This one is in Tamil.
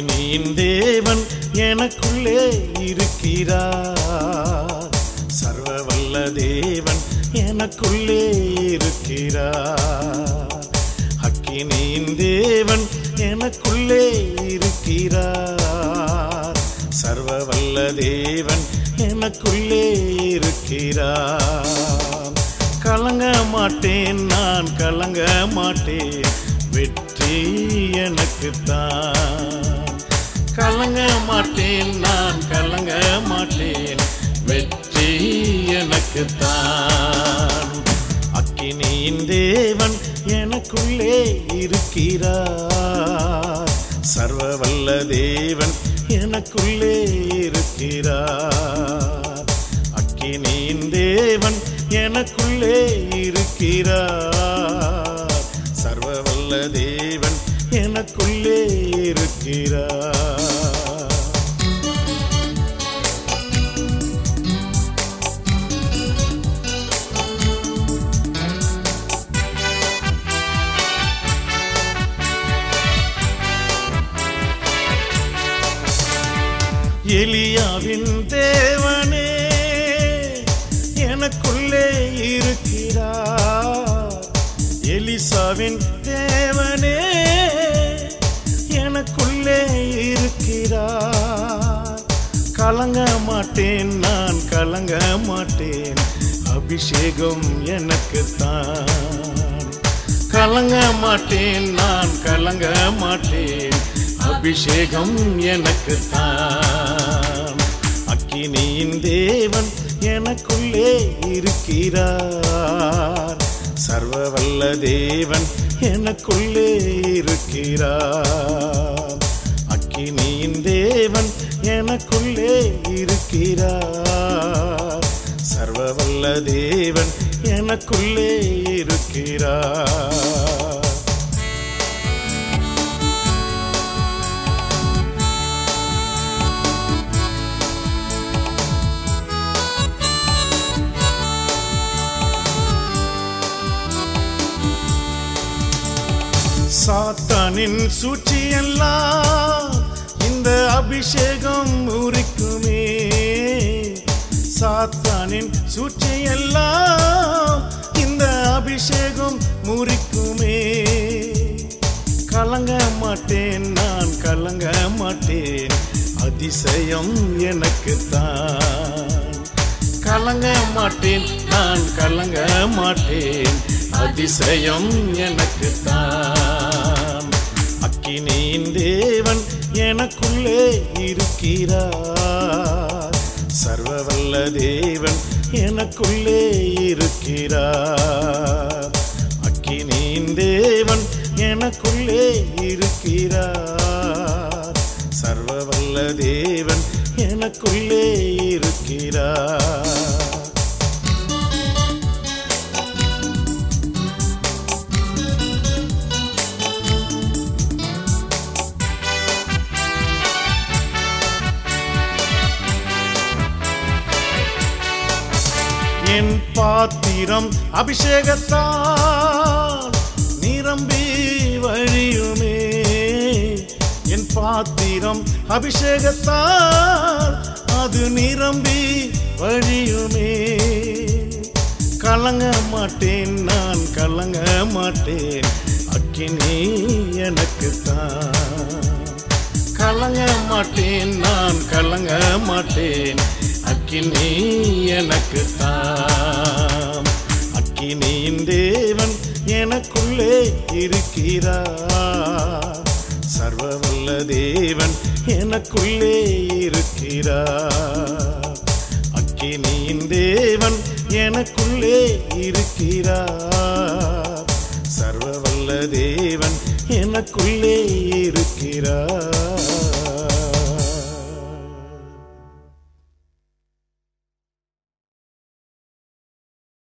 அக்கினியின் தேவன் எனக்குள்ளே இருக்கிறார். சர்வ வல்ல தேவன் எனக்குள்ளே இருக்கிறார். அக்கினியின் தேவன் எனக்குள்ளே இருக்கிறார். சர்வ வல்ல தேவன் எனக்குள்ளே இருக்கிறார். கலங்க மாட்டேன் நான் கலங்க மாட்டேன். வெற்றி எனக்குத்தான். கலங்க மாட்டேன் நான் கலங்க மாட்டேன். வெற்றி எனக்கு தான் அக்கினியின் தேவன் எனக்குள்ளே இருக்கிறார். சர்வ வல்ல தேவன் எனக்குள்ளே இருக்கிறார். அக்கினியின் தேவன் எனக்குள்ளே இருக்கிறார். சர்வ வல்ல தேவன் எனக்குள்ளே இருக்கிறார். எலியாவின் தேவனே எனக்குள்ளே இருக்கிறார். எலிசாவின் தேவனே எனக்குள்ளே இருக்கிறார். கலங்க மாட்டேன் நான் கலங்க மாட்டேன். அபிஷேகம் எனக்குத்தான். கலங்க மாட்டேன் நான் கலங்க மாட்டேன். அபிஷேகம் எனக்குத்தான். அக்கினியின் தேவன் எனக்குள்ளே இருக்கிறார். சர்வ வல்ல தேவன் எனக்குள்ளே இருக்கிறார். அக்கினியின் தேவன் எனக்குள்ளே இருக்கிறார். சர்வ வல்ல தேவன் எனக்குள்ளே இருக்கிறார். சாத்தானின் சூழ்ச்சியெல்லாம் இந்த அபிஷேகம் முறிக்குமே. சாத்தானின் சூழ்ச்சியெல்லாம் இந்த அபிஷேகம் முறிக்குமே. கலங்க மாட்டேன் நான் கலங்க மாட்டேன் அதிசயம் எனக்குத்தான். கலங்க மாட்டேன் நான் கலங்க மாட்டேன் அதிசயம் எனக்குத்தான். அக்கினியின் தேவன் எனக்குள்ளே இருக்கிறார். சர்வவல்ல தேவன் எனக்குள்ளே இருக்கிறார். அக்கினியின் தேவன் எனக்குள்ளே இருக்கிறார். சர்வவல்ல தேவன் எனக்குள்ளே இருக்கிறார். என் பாத்திரம் அபிஷேகத்தால் நிரம்பி வழியுமே. என் பாத்திரம் அபிஷேகத்தால் அது நிரம்பி வழியுமே. கலங்க மாட்டேன் நான் கலங்க மாட்டேன். அக்கினி எனக்குத்தான். கலங்க மாட்டேன் நான் கலங்க மாட்டேன். அக்கினி எனக்குத்தான். அக்கினியின் தேவன் எனக்குள்ளே இருக்கிறார். சர்வவல்ல தேவன் எனக்குள்ளே இருக்கிறார். அக்கினியின் தேவன் எனக்குள்ளே இருக்கிறார். சர்வவல்ல தேவன் எனக்குள்ளே இருக்கிறார்.